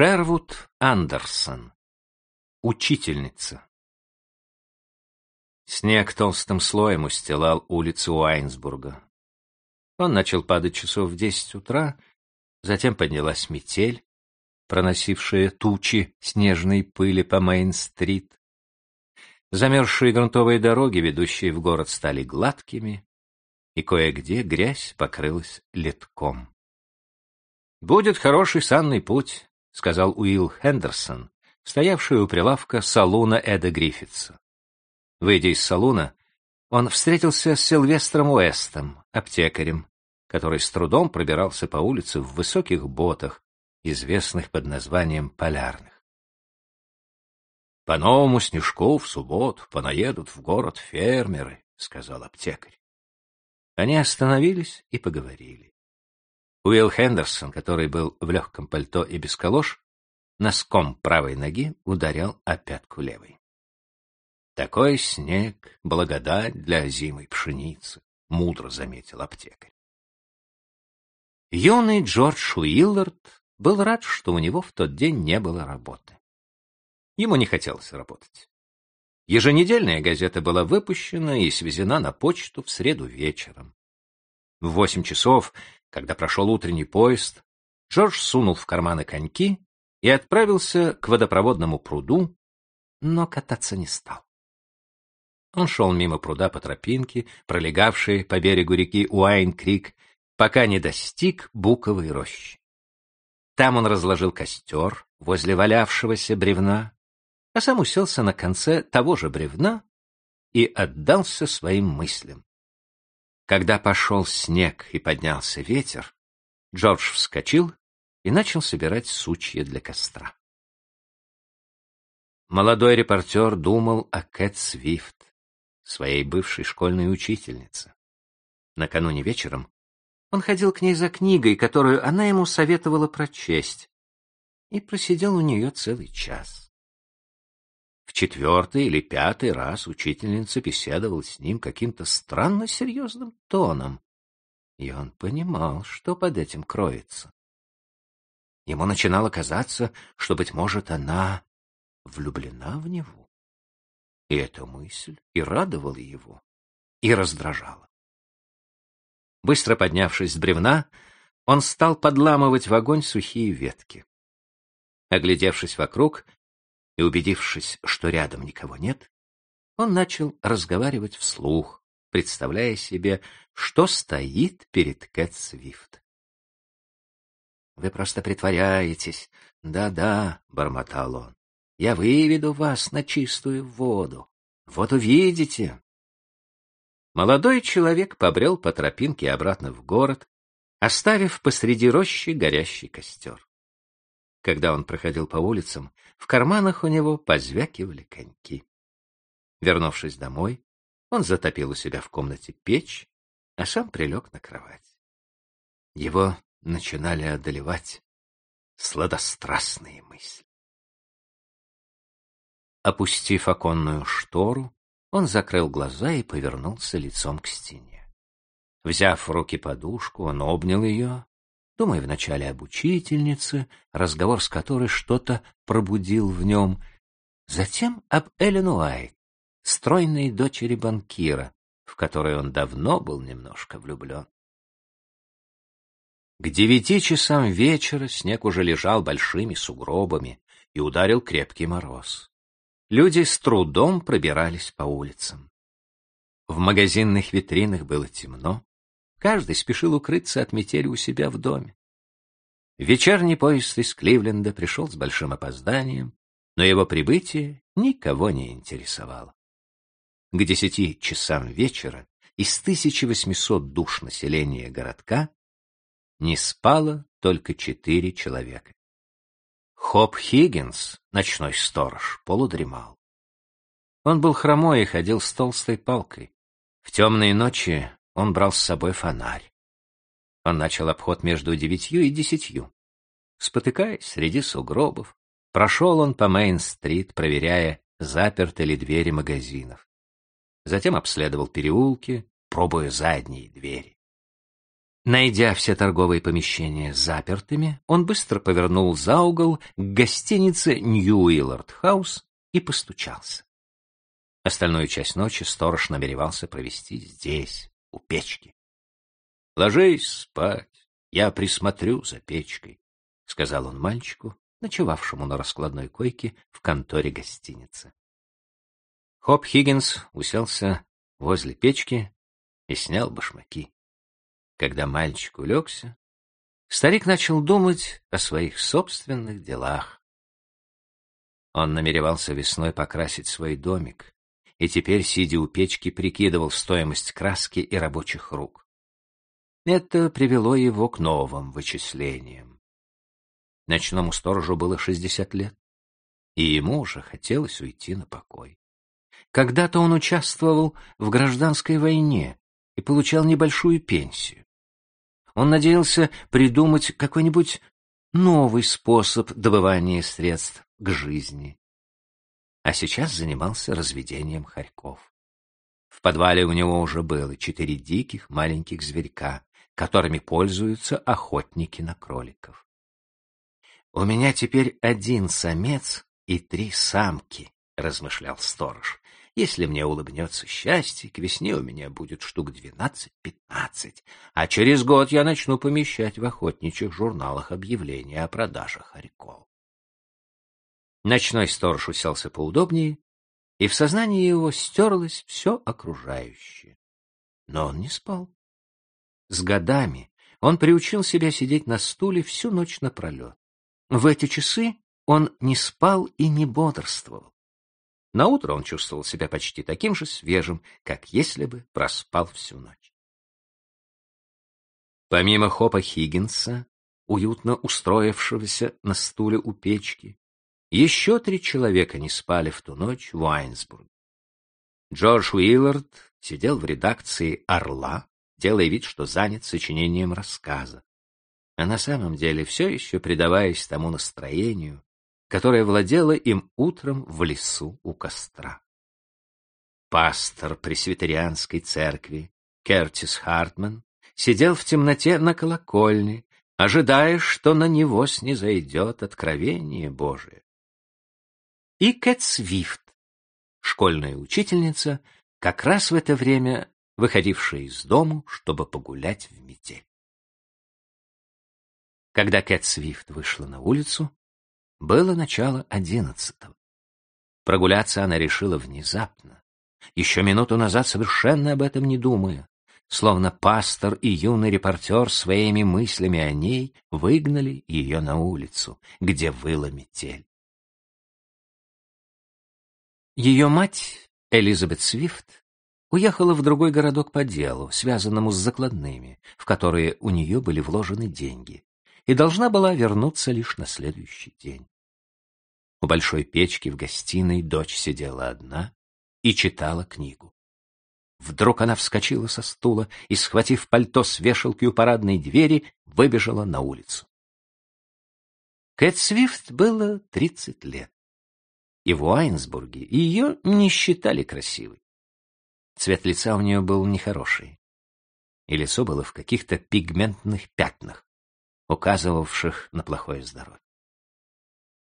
Шервуд Андерсон. Учительница. Снег толстым слоем устилал улицы Уайнсбурга. Он начал падать часов в десять утра, затем поднялась метель, проносившая тучи снежной пыли по Мейн-стрит. Замерзшие грунтовые дороги, ведущие в город, стали гладкими, и кое-где грязь покрылась летком. «Будет хороший санный путь», — сказал Уилл Хендерсон, стоявший у прилавка салуна Эда Гриффитса. Выйдя из салуна, он встретился с Сильвестром Уэстом, аптекарем, который с трудом пробирался по улице в высоких ботах, известных под названием полярных. «По новому снежку в субботу понаедут в город фермеры», — сказал аптекарь. Они остановились и поговорили. Уилл Хендерсон, который был в легком пальто и без колош, носком правой ноги ударял о пятку левой. «Такой снег — благодать для зимой пшеницы», — мудро заметил аптекарь. Юный Джордж Уиллард был рад, что у него в тот день не было работы. Ему не хотелось работать. Еженедельная газета была выпущена и свезена на почту в среду вечером. В восемь часов, когда прошел утренний поезд, Джордж сунул в карманы коньки и отправился к водопроводному пруду, но кататься не стал. Он шел мимо пруда по тропинке, пролегавшей по берегу реки Уайн-Крик, пока не достиг буковой рощи. Там он разложил костер возле валявшегося бревна, а сам уселся на конце того же бревна и отдался своим мыслям. Когда пошел снег и поднялся ветер, Джордж вскочил и начал собирать сучья для костра. Молодой репортер думал о Кэт Свифт, своей бывшей школьной учительнице. Накануне вечером он ходил к ней за книгой, которую она ему советовала прочесть, и просидел у нее целый час. В четвертый или пятый раз учительница беседовала с ним каким-то странно серьезным тоном, и он понимал, что под этим кроется. Ему начинало казаться, что, быть может, она влюблена в него. И эта мысль и радовала его, и раздражала. Быстро поднявшись с бревна, он стал подламывать в огонь сухие ветки. Оглядевшись вокруг, и, убедившись, что рядом никого нет, он начал разговаривать вслух, представляя себе, что стоит перед Кэт Свифт. «Вы просто притворяетесь. Да-да», — бормотал он. «Я выведу вас на чистую воду. Вот увидите». Молодой человек побрел по тропинке обратно в город, оставив посреди рощи горящий костер. Когда он проходил по улицам, в карманах у него позвякивали коньки. Вернувшись домой, он затопил у себя в комнате печь, а сам прилег на кровать. Его начинали одолевать сладострастные мысли. Опустив оконную штору, он закрыл глаза и повернулся лицом к стене. Взяв в руки подушку, он обнял ее думая вначале об учительнице, разговор с которой что-то пробудил в нем, затем об Эллен Уайт, стройной дочери банкира, в которой он давно был немножко влюблен. К девяти часам вечера снег уже лежал большими сугробами и ударил крепкий мороз. Люди с трудом пробирались по улицам. В магазинных витринах было темно, Каждый спешил укрыться от метели у себя в доме. Вечерний поезд из Кливленда пришел с большим опозданием, но его прибытие никого не интересовало. К десяти часам вечера из 1800 душ населения городка не спало только четыре человека. Хоп Хиггинс, ночной сторож, полудремал. Он был хромой и ходил с толстой палкой. В темные ночи он брал с собой фонарь. Он начал обход между девятью и десятью. Спотыкаясь среди сугробов, прошел он по Мейн-стрит, проверяя, заперты ли двери магазинов. Затем обследовал переулки, пробуя задние двери. Найдя все торговые помещения запертыми, он быстро повернул за угол к гостинице Нью-Уиллард Хаус и постучался. Остальную часть ночи сторож намеревался провести здесь, у печки. — Ложись спать, я присмотрю за печкой, — сказал он мальчику, ночевавшему на раскладной койке в конторе гостиницы. Хоп Хиггинс уселся возле печки и снял башмаки. Когда мальчик улегся, старик начал думать о своих собственных делах. Он намеревался весной покрасить свой домик, и теперь, сидя у печки, прикидывал стоимость краски и рабочих рук. Это привело его к новым вычислениям. Ночному сторожу было шестьдесят лет, и ему уже хотелось уйти на покой. Когда-то он участвовал в гражданской войне и получал небольшую пенсию. Он надеялся придумать какой-нибудь новый способ добывания средств к жизни. А сейчас занимался разведением хорьков. В подвале у него уже было четыре диких маленьких зверька, которыми пользуются охотники на кроликов. «У меня теперь один самец и три самки», — размышлял сторож. Если мне улыбнется счастье, к весне у меня будет штук двенадцать-пятнадцать, а через год я начну помещать в охотничьих журналах объявления о продаже хорьков. Ночной сторож уселся поудобнее, и в сознании его стерлось все окружающее. Но он не спал. С годами он приучил себя сидеть на стуле всю ночь напролет. В эти часы он не спал и не бодрствовал. Наутро он чувствовал себя почти таким же свежим, как если бы проспал всю ночь. Помимо Хопа Хиггинса, уютно устроившегося на стуле у печки, еще три человека не спали в ту ночь в Уайнсбурге. Джордж Уиллард сидел в редакции «Орла», делая вид, что занят сочинением рассказа, а на самом деле все еще предаваясь тому настроению, которая владела им утром в лесу у костра. Пастор пресвитерианской церкви Кертис Хартман сидел в темноте на колокольне, ожидая, что на него снизойдет откровение Божие. И Кэт Свифт, школьная учительница, как раз в это время выходившая из дому, чтобы погулять в метель. Когда Кэт Свифт вышла на улицу, было начало одиннадцатого. Прогуляться она решила внезапно, еще минуту назад совершенно об этом не думая, словно пастор и юный репортер своими мыслями о ней выгнали ее на улицу, где выла метель. Ее мать, Элизабет Свифт, уехала в другой городок по делу, связанному с закладными, в которые у нее были вложены деньги и должна была вернуться лишь на следующий день. У большой печки в гостиной дочь сидела одна и читала книгу. Вдруг она вскочила со стула и, схватив пальто с вешалки у парадной двери, выбежала на улицу. Кэт Свифт было тридцать лет, и в Уайнсбурге ее не считали красивой. Цвет лица у нее был нехороший, и лицо было в каких-то пигментных пятнах указывавших на плохое здоровье.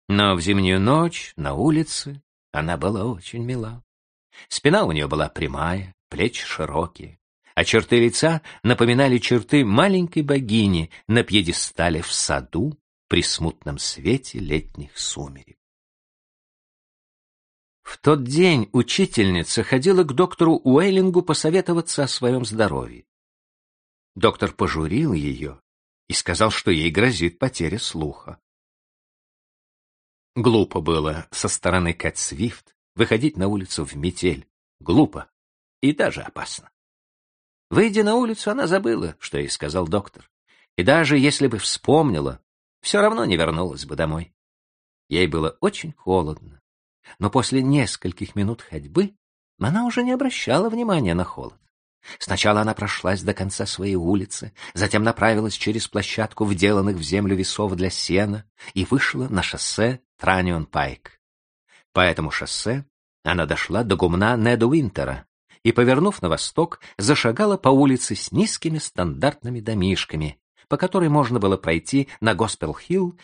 Но в зимнюю ночь на улице она была очень мила. Спина у нее была прямая, плечи широкие, а черты лица напоминали черты маленькой богини на пьедестале в саду при смутном свете летних сумерек. В тот день учительница ходила к доктору Уэйлингу посоветоваться о своем здоровье. Доктор пожурил ее и сказал, что ей грозит потеря слуха. Глупо было со стороны Кэт Свифт выходить на улицу в метель. Глупо и даже опасно. Выйдя на улицу, она забыла, что ей сказал доктор. И даже если бы вспомнила, все равно не вернулась бы домой. Ей было очень холодно. Но после нескольких минут ходьбы она уже не обращала внимания на холод. Сначала она прошлась до конца своей улицы, затем направилась через площадку вделанных в землю весов для сена и вышла на шоссе Транион-Пайк. По этому шоссе она дошла до гумна Неда Уинтера и, повернув на восток, зашагала по улице с низкими стандартными домишками, по которой можно было пройти на Госпел-Хилл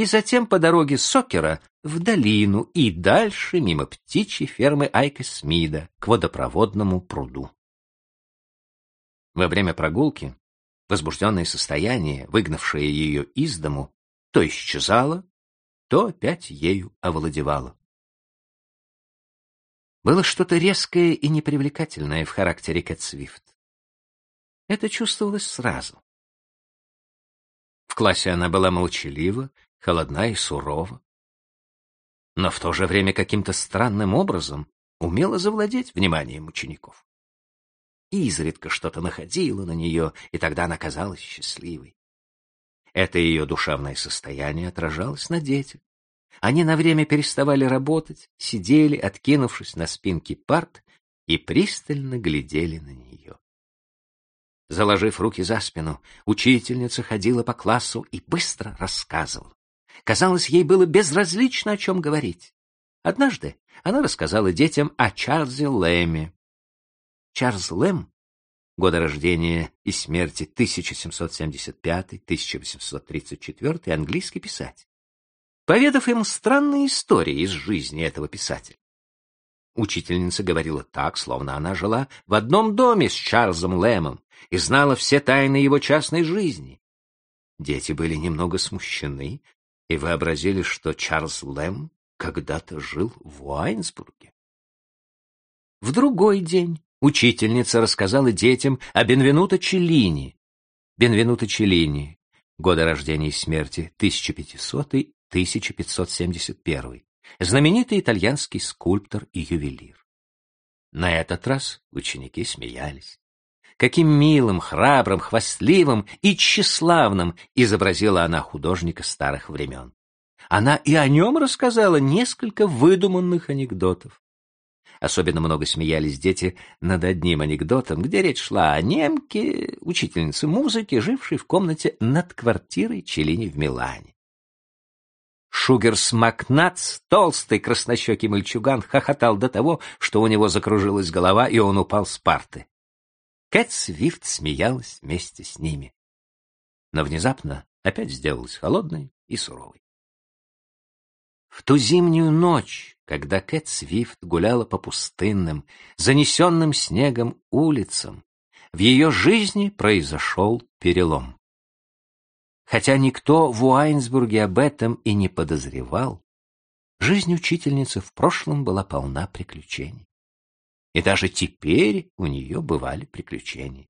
и затем по дороге Сокера в долину и дальше мимо птичьей фермы Айка Смида к водопроводному пруду. Во время прогулки возбужденное состояние, выгнавшее ее из дому, то исчезало, то опять ею овладевало. Было что-то резкое и непривлекательное в характере Кэт Свифт. Это чувствовалось сразу. В классе она была молчалива, холодна и сурова. Но в то же время каким-то странным образом умела завладеть вниманием учеников. Изредка что-то находило на нее, и тогда она казалась счастливой. Это ее душевное состояние отражалось на детях. Они на время переставали работать, сидели, откинувшись на спинки парт, и пристально глядели на нее. Заложив руки за спину, учительница ходила по классу и быстро рассказывала. Казалось, ей было безразлично, о чем говорить. Однажды она рассказала детям о Чарльзе Лэме. Чарльз Лэм, годы рождения и смерти 1775-1834, английский писатель, поведав им странные истории из жизни этого писателя. Учительница говорила так, словно она жила в одном доме с Чарльзом Лэмом и знала все тайны его частной жизни. Дети были немного смущены и вообразили, что Чарльз Лэм когда-то жил в Уайнсбурге. В другой день учительница рассказала детям о Бенвенуто Челлини. Бенвенуто Челлини, годы рождения и смерти 1500-1571, знаменитый итальянский скульптор и ювелир. На этот раз ученики смеялись. Каким милым, храбрым, хвастливым и тщеславным изобразила она художника старых времен. Она и о нем рассказала несколько выдуманных анекдотов. Особенно много смеялись дети над одним анекдотом, где речь шла о немке, учительнице музыки, жившей в комнате над квартирой Челини в Милане. Шугерс Макнац, толстый краснощекий мальчуган, хохотал до того, что у него закружилась голова, и он упал с парты. Кэт Свифт смеялась вместе с ними. Но внезапно опять сделалась холодной и суровой. В ту зимнюю ночь, когда Кэт Свифт гуляла по пустынным, занесенным снегом улицам, в ее жизни произошел перелом. Хотя никто в Уайнсбурге об этом и не подозревал, жизнь учительницы в прошлом была полна приключений. И даже теперь у нее бывали приключения.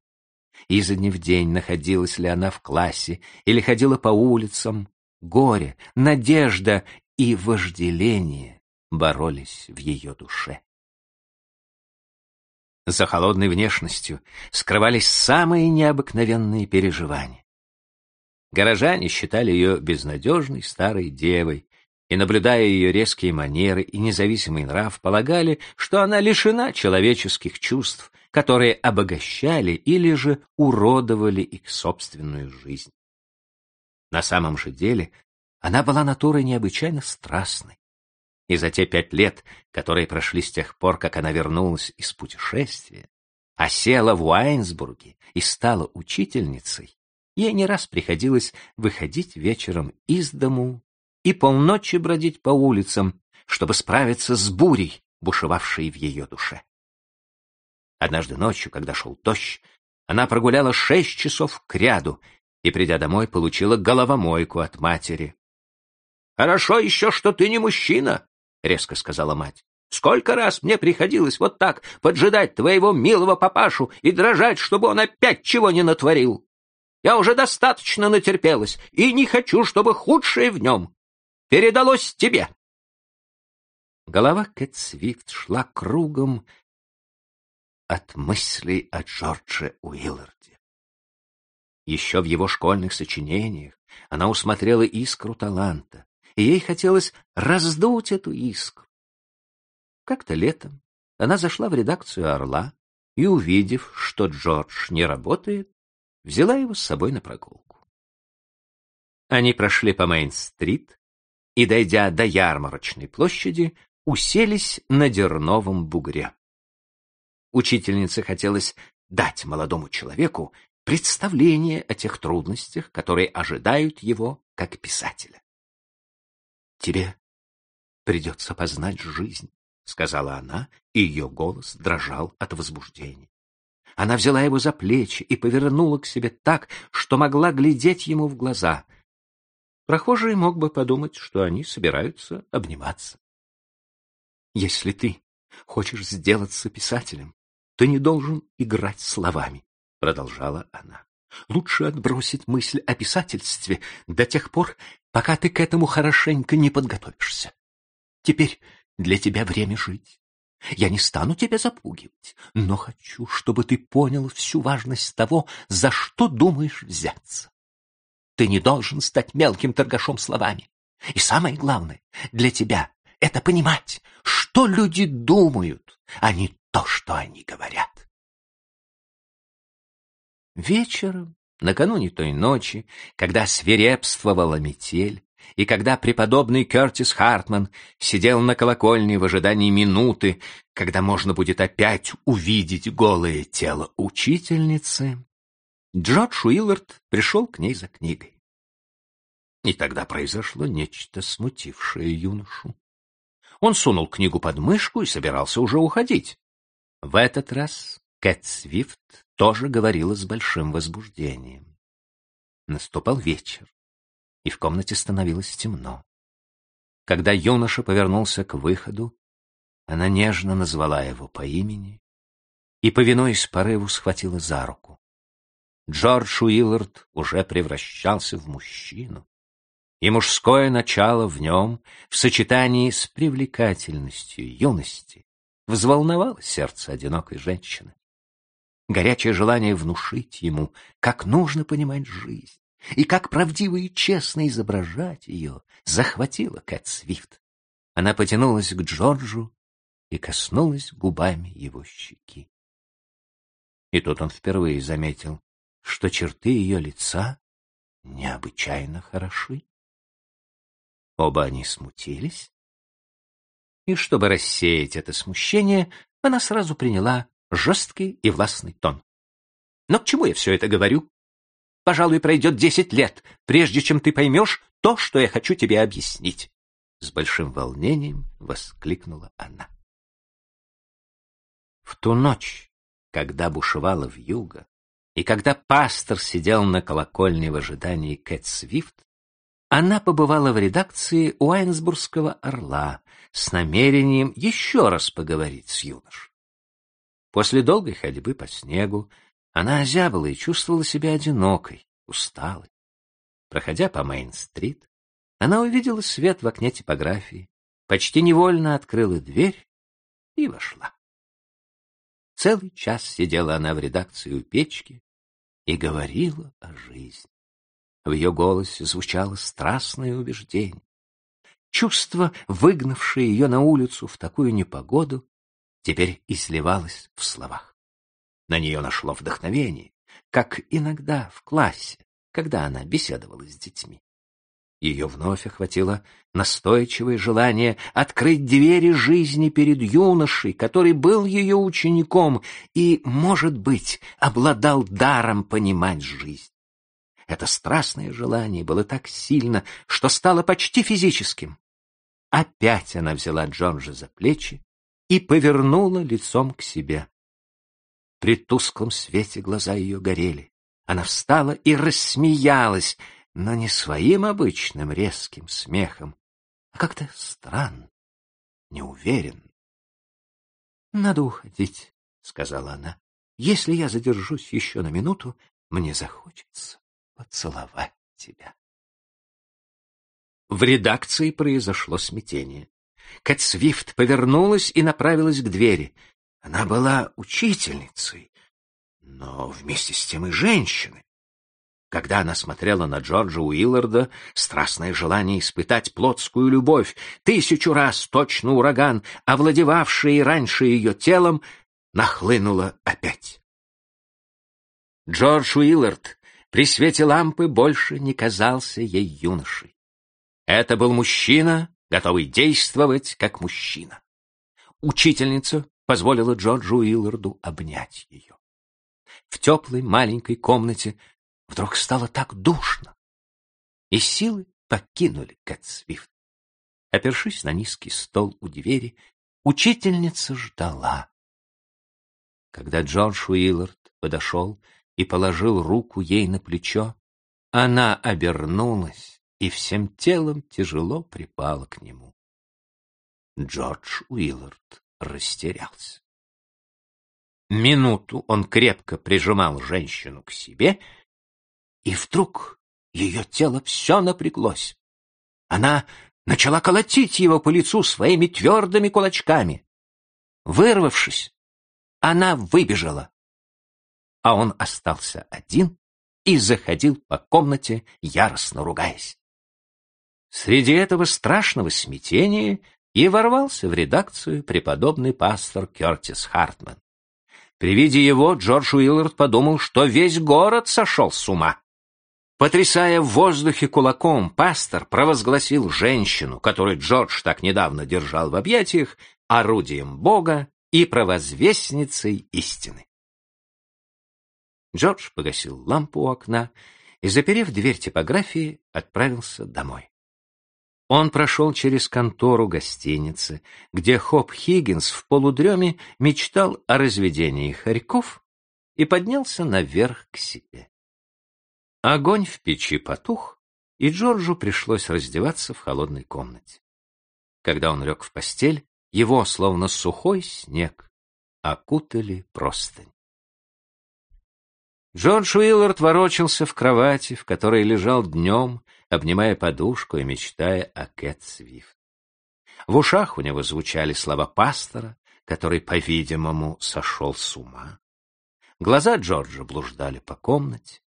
Изо дня в день находилась ли она в классе или ходила по улицам, горе, надежда и вожделение боролись в ее душе. За холодной внешностью скрывались самые необыкновенные переживания. Горожане считали ее безнадежной старой девой, и, наблюдая ее резкие манеры и независимый нрав, полагали, что она лишена человеческих чувств, которые обогащали или же уродовали их собственную жизнь. На самом же деле она была натурой необычайно страстной. И за те пять лет, которые прошли с тех пор, как она вернулась из путешествия, а села в Уайнсбурге и стала учительницей, ей не раз приходилось выходить вечером из дому и полночи бродить по улицам, чтобы справиться с бурей, бушевавшей в ее душе. Однажды ночью, когда шел дождь, она прогуляла шесть часов кряду и, придя домой, получила головомойку от матери. — Хорошо еще, что ты не мужчина, — резко сказала мать. — Сколько раз мне приходилось вот так поджидать твоего милого папашу и дрожать, чтобы он опять чего не натворил. Я уже достаточно натерпелась и не хочу, чтобы худшее в нем передалось тебе. Голова Кэт Свифт шла кругом от мыслей о Джордже Уилларде. Еще в его школьных сочинениях она усмотрела искру таланта, и ей хотелось раздуть эту искру. Как-то летом она зашла в редакцию «Орла» и, увидев, что Джордж не работает, взяла его с собой на прогулку. Они прошли по Мейн-стрит, и, дойдя до ярмарочной площади, уселись на дерновом бугре. Учительнице хотелось дать молодому человеку представление о тех трудностях, которые ожидают его как писателя. «Тебе придется познать жизнь», — сказала она, и ее голос дрожал от возбуждения. Она взяла его за плечи и повернула к себе так, что могла глядеть ему в глаза. Прохожий мог бы подумать, что они собираются обниматься. «Если ты хочешь сделаться писателем, ты не должен играть словами, — продолжала она. Лучше отбросить мысль о писательстве до тех пор, пока ты к этому хорошенько не подготовишься. Теперь для тебя время жить. Я не стану тебя запугивать, но хочу, чтобы ты понял всю важность того, за что думаешь взяться. Ты не должен стать мелким торгашом словами. И самое главное для тебя — это понимать, что люди думают, а не то, что они говорят. Вечером, накануне той ночи, когда свирепствовала метель, и когда преподобный Кертис Хартман сидел на колокольне в ожидании минуты, когда можно будет опять увидеть голое тело учительницы, Джордж Уиллард пришел к ней за книгой. И тогда произошло нечто смутившее юношу. Он сунул книгу под мышку и собирался уже уходить. В этот раз Кэт Свифт тоже говорила с большим возбуждением. Наступал вечер, и в комнате становилось темно. Когда юноша повернулся к выходу, она нежно назвала его по имени и, повинуясь порыву, схватила за руку. Джордж Уиллард уже превращался в мужчину, и мужское начало в нем, в сочетании с привлекательностью юности, взволновало сердце одинокой женщины. Горячее желание внушить ему, как нужно понимать жизнь и как правдиво и честно изображать ее, захватило Кэт Свифт. Она потянулась к Джорджу и коснулась губами его щеки. И тут он впервые заметил, что черты ее лица необычайно хороши. Оба они смутились, и чтобы рассеять это смущение, она сразу приняла жесткий и властный тон. Но к чему я все это говорю? Пожалуй, пройдет десять лет, прежде чем ты поймешь то, что я хочу тебе объяснить. С большим волнением воскликнула она. В ту ночь, когда бушевала вьюга, и когда пастор сидел на колокольне в ожидании Кэт Свифт, она побывала в редакции Уайнсбургского «Орла» с намерением еще раз поговорить с юношей. После долгой ходьбы по снегу она озябла и чувствовала себя одинокой, усталой. Проходя по Мейн-стрит, она увидела свет в окне типографии, почти невольно открыла дверь и вошла. Целый час сидела она в редакции у печки и говорила о жизни. В ее голосе звучало страстное убеждение. Чувство, выгнавшее ее на улицу в такую непогоду, теперь изливалось в словах. На нее нашло вдохновение, как иногда в классе, когда она беседовала с детьми. Ее вновь охватило настойчивое желание открыть двери жизни перед юношей, который был ее учеником и, может быть, обладал даром понимать жизнь. Это страстное желание было так сильно, что стало почти физическим. Опять она взяла Джорджа за плечи и повернула лицом к себе. При тусклом свете глаза ее горели. Она встала и рассмеялась, но не своим обычным резким смехом, а как-то странно, неуверенно. — Надо уходить, — сказала она. — Если я задержусь еще на минуту, мне захочется поцеловать тебя. В редакции произошло смятение. Кэт Свифт повернулась и направилась к двери. Она была учительницей, но вместе с тем и женщиной. Когда она смотрела на Джорджа Уилларда, страстное желание испытать плотскую любовь, тысячу раз точно ураган, овладевавший раньше ее телом, нахлынуло опять. Джордж Уиллард при свете лампы больше не казался ей юношей. Это был мужчина, готовый действовать как мужчина. Учительница, позволила Джорджу Уилларду обнять ее. В теплой маленькой комнате вдруг стало так душно, и силы покинули Кэт Свифт. Опершись на низкий стол у двери, учительница ждала. Когда Джордж Уиллард подошел и положил руку ей на плечо, она обернулась и всем телом тяжело припала к нему. Джордж Уиллард растерялся. Минуту он крепко прижимал женщину к себе, и вдруг ее тело все напряглось. Она начала колотить его по лицу своими твердыми кулачками. Вырвавшись, она выбежала, а он остался один и заходил по комнате, яростно ругаясь. Среди этого страшного смятения и ворвался в редакцию преподобный пастор Кертис Хартман. При виде его Джордж Уиллард подумал, что весь город сошел с ума. Потрясая в воздухе кулаком, пастор провозгласил женщину, которую Джордж так недавно держал в объятиях, орудием Бога и провозвестницей истины. Джордж погасил лампу у окна и, заперев дверь типографии, отправился домой. Он прошел через контору гостиницы, где Хоп Хиггинс в полудреме мечтал о разведении хорьков и поднялся наверх к себе. Огонь в печи потух, и Джорджу пришлось раздеваться в холодной комнате. Когда он лег в постель, его, словно сухой снег, окутали простынь. Джордж Уиллард ворочался в кровати, в которой лежал днем, обнимая подушку и мечтая о Кэт Свифт. В ушах у него звучали слова пастора, который, по-видимому, сошел с ума. Глаза Джорджа блуждали по комнате.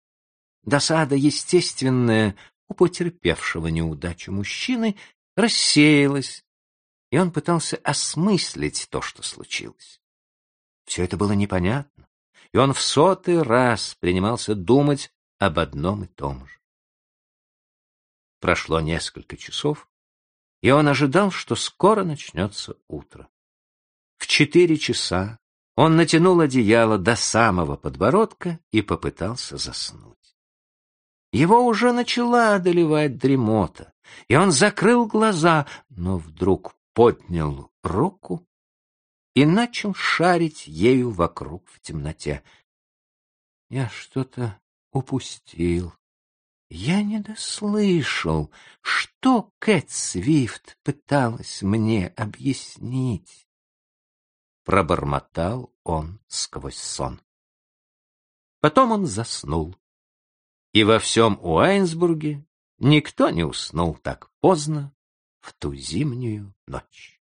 Досада, естественная у потерпевшего неудачу мужчины, рассеялась, и он пытался осмыслить то, что случилось. Все это было непонятно, и он в сотый раз принимался думать об одном и том же. Прошло несколько часов, и он ожидал, что скоро начнется утро. В четыре часа он натянул одеяло до самого подбородка и попытался заснуть. Его уже начала одолевать дремота, и он закрыл глаза, но вдруг поднял руку и начал шарить ею вокруг в темноте. Я что-то упустил. Я не дослышал, что Кэт Свифт пыталась мне объяснить. Пробормотал он сквозь сон. Потом он заснул. И во всем Уайнсбурге никто не уснул так поздно в ту зимнюю ночь.